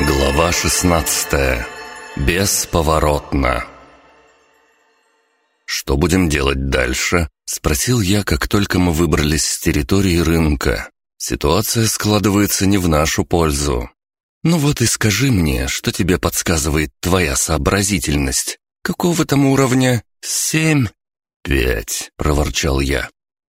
Глава 16. Бесповоротно. «Что будем делать дальше?» — спросил я, как только мы выбрались с территории рынка. Ситуация складывается не в нашу пользу. «Ну вот и скажи мне, что тебе подсказывает твоя сообразительность. Какого там уровня? Семь?» «Пять», — проворчал я.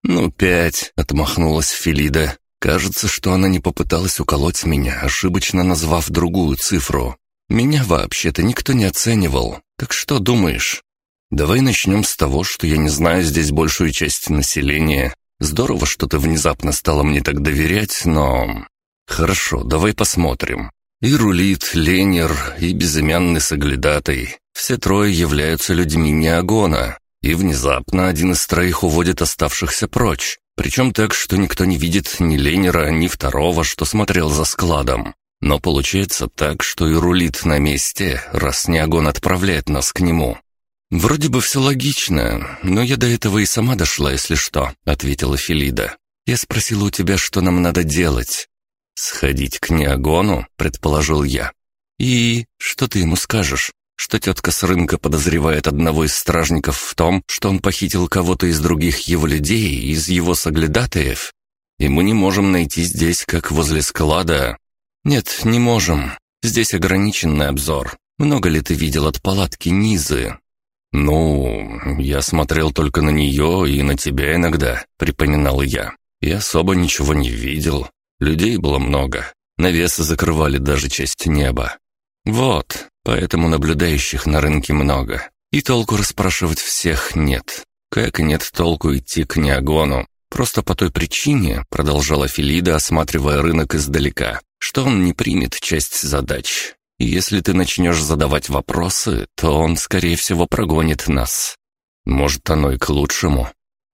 «Ну, пять», — отмахнулась Филида. Кажется, что она не попыталась уколоть меня, ошибочно назвав другую цифру. Меня вообще-то никто не оценивал. Так что думаешь? Давай начнем с того, что я не знаю здесь большую часть населения. Здорово, что ты внезапно стала мне так доверять, но... Хорошо, давай посмотрим. И рулит, ленер, и безымянный соглядатай. Все трое являются людьми Неогона. И внезапно один из троих уводит оставшихся прочь. Причем так, что никто не видит ни Ленера, ни второго, что смотрел за складом. Но получается так, что и рулит на месте, раз Неогон отправляет нас к нему. «Вроде бы все логично, но я до этого и сама дошла, если что», — ответила Филида. «Я спросила у тебя, что нам надо делать». «Сходить к Неогону», — предположил я. «И что ты ему скажешь?» Что тетка с рынка подозревает одного из стражников в том, что он похитил кого-то из других его людей, из его соглядатаев. И мы не можем найти здесь, как возле склада. Нет, не можем. Здесь ограниченный обзор. Много ли ты видел от палатки Низы? Ну, я смотрел только на нее и на тебя иногда, припоминал я. И особо ничего не видел. Людей было много. Навесы закрывали даже часть неба. Вот, Поэтому наблюдающих на рынке много. И толку расспрашивать всех нет. Как нет толку идти к Неогону. Просто по той причине, продолжала Филида, осматривая рынок издалека, что он не примет часть задач. И если ты начнешь задавать вопросы, то он, скорее всего, прогонит нас. Может, оно и к лучшему.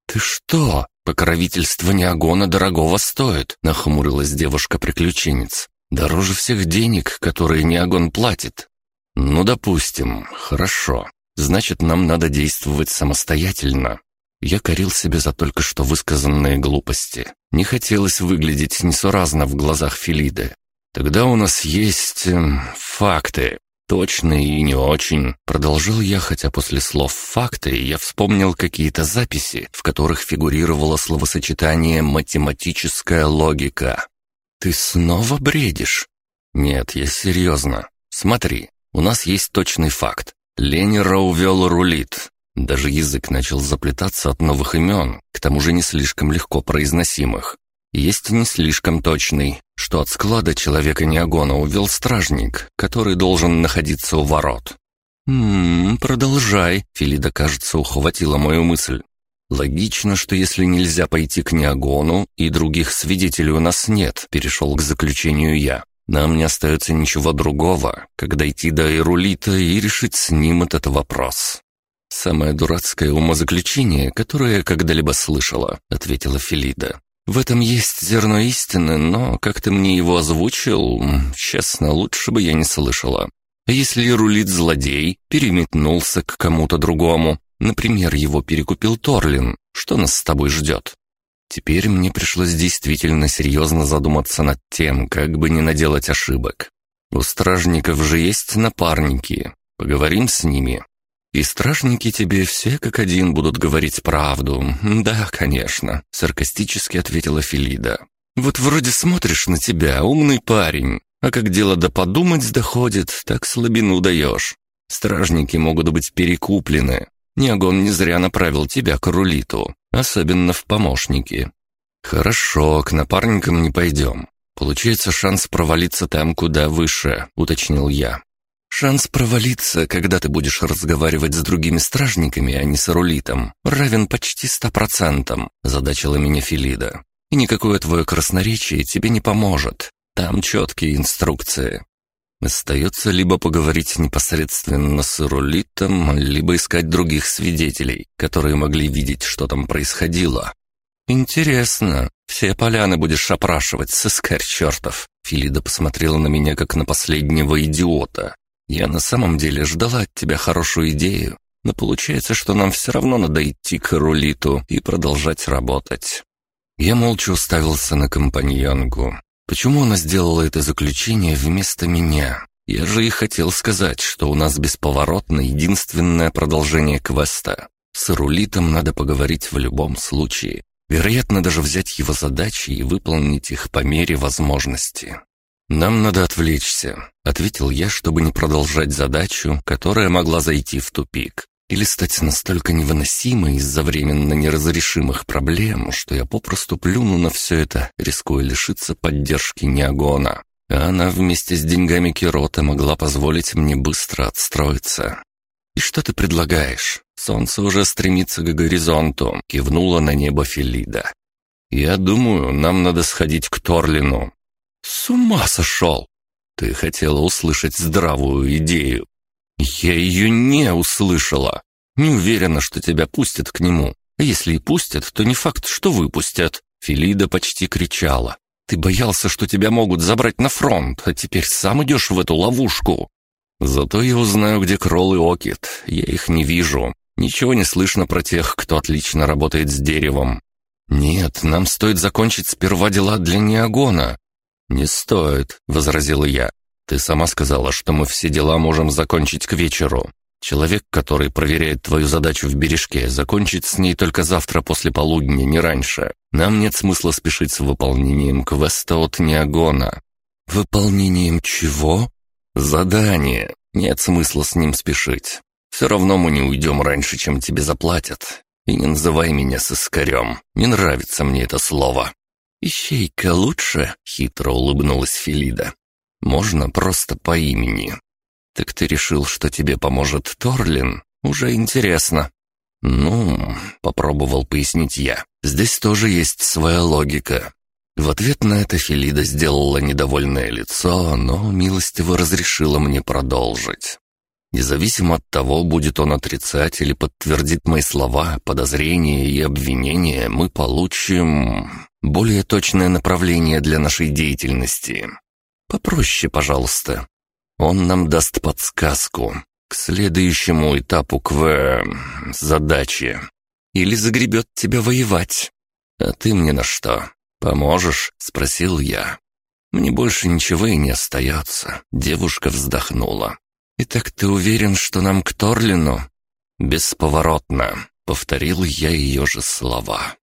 «Ты что? Покровительство Неогона дорогого стоит», — нахмурилась девушка-приключенец. «Дороже всех денег, которые Неогон платит. «Ну, допустим, хорошо. Значит, нам надо действовать самостоятельно». Я корил себя за только что высказанные глупости. Не хотелось выглядеть несуразно в глазах Филиды. «Тогда у нас есть... Э, факты. Точные и не очень». Продолжил я, хотя после слов «факты» я вспомнил какие-то записи, в которых фигурировало словосочетание «математическая логика». «Ты снова бредишь?» «Нет, я серьезно. Смотри, у нас есть точный факт. Ленера увел рулит. Даже язык начал заплетаться от новых имен, к тому же не слишком легко произносимых. Есть не слишком точный, что от склада человека Неогона увел стражник, который должен находиться у ворот. «Ммм, продолжай», — Филида, кажется, ухватила мою мысль. «Логично, что если нельзя пойти к Неогону, и других свидетелей у нас нет», — перешел к заключению я. Нам не остается ничего другого, как дойти до Ирулита и решить с ним этот вопрос. «Самое дурацкое умозаключение, которое я когда-либо слышала», — ответила Филида. «В этом есть зерно истины, но как ты мне его озвучил, честно, лучше бы я не слышала. А если Ирулит злодей, переметнулся к кому-то другому, например, его перекупил Торлин, что нас с тобой ждет?» Теперь мне пришлось действительно серьезно задуматься над тем, как бы не наделать ошибок. У стражников же есть напарники. Поговорим с ними. И стражники тебе все как один будут говорить правду. Да, конечно, саркастически ответила Филида. Вот вроде смотришь на тебя, умный парень, а как дело до подумать доходит, так слабину даешь. Стражники могут быть перекуплены, Неогон не зря направил тебя к Рулиту, особенно в помощники. Хорошо, к напарникам не пойдем. Получается шанс провалиться там куда выше, уточнил я. Шанс провалиться, когда ты будешь разговаривать с другими стражниками, а не с Рулитом, равен почти ста процентам, задачила меня Филида. И никакое твое красноречие тебе не поможет. Там четкие инструкции. Остается либо поговорить непосредственно с Ирулитом, либо искать других свидетелей, которые могли видеть, что там происходило. «Интересно, все поляны будешь опрашивать, сыскарь чертов!» Филида посмотрела на меня, как на последнего идиота. «Я на самом деле ждала от тебя хорошую идею, но получается, что нам все равно надо идти к Ирулиту и продолжать работать». Я молча уставился на компаньонку. Почему она сделала это заключение вместо меня? Я же и хотел сказать, что у нас бесповоротно единственное продолжение квеста. С Рулитом надо поговорить в любом случае. Вероятно, даже взять его задачи и выполнить их по мере возможности. «Нам надо отвлечься», — ответил я, чтобы не продолжать задачу, которая могла зайти в тупик или стать настолько невыносимой из-за временно неразрешимых проблем, что я попросту плюну на все это, рискуя лишиться поддержки Неогона. А она вместе с деньгами Кирота могла позволить мне быстро отстроиться. «И что ты предлагаешь? Солнце уже стремится к горизонту», — кивнула на небо Филида. «Я думаю, нам надо сходить к Торлину». «С ума сошел!» «Ты хотела услышать здравую идею. «Я ее не услышала. Не уверена, что тебя пустят к нему. А если и пустят, то не факт, что выпустят». Филида почти кричала. «Ты боялся, что тебя могут забрать на фронт, а теперь сам идешь в эту ловушку». «Зато я узнаю, где Кролл и Окит. Я их не вижу. Ничего не слышно про тех, кто отлично работает с деревом». «Нет, нам стоит закончить сперва дела для Неогона». «Не стоит», — возразила я. Ты сама сказала, что мы все дела можем закончить к вечеру. Человек, который проверяет твою задачу в бережке, закончит с ней только завтра после полудня, не раньше. Нам нет смысла спешить с выполнением квеста от Неогона». «Выполнением чего?» «Задание. Нет смысла с ним спешить. Все равно мы не уйдем раньше, чем тебе заплатят. И не называй меня сыскарем. Не нравится мне это слово». «Ищейка лучше?» — хитро улыбнулась Филида. Можно просто по имени. Так ты решил, что тебе поможет Торлин? Уже интересно. Ну, попробовал пояснить я. Здесь тоже есть своя логика. В ответ на это Филида сделала недовольное лицо, но милостиво разрешила мне продолжить. Независимо от того, будет он отрицать или подтвердит мои слова, подозрения и обвинения, мы получим более точное направление для нашей деятельности. Попроще, пожалуйста. Он нам даст подсказку к следующему этапу КВ... задачи. Или загребет тебя воевать. А ты мне на что? Поможешь?» — спросил я. «Мне больше ничего и не остается», — девушка вздохнула. «Итак, ты уверен, что нам к Торлину?» «Бесповоротно», — повторил я ее же слова.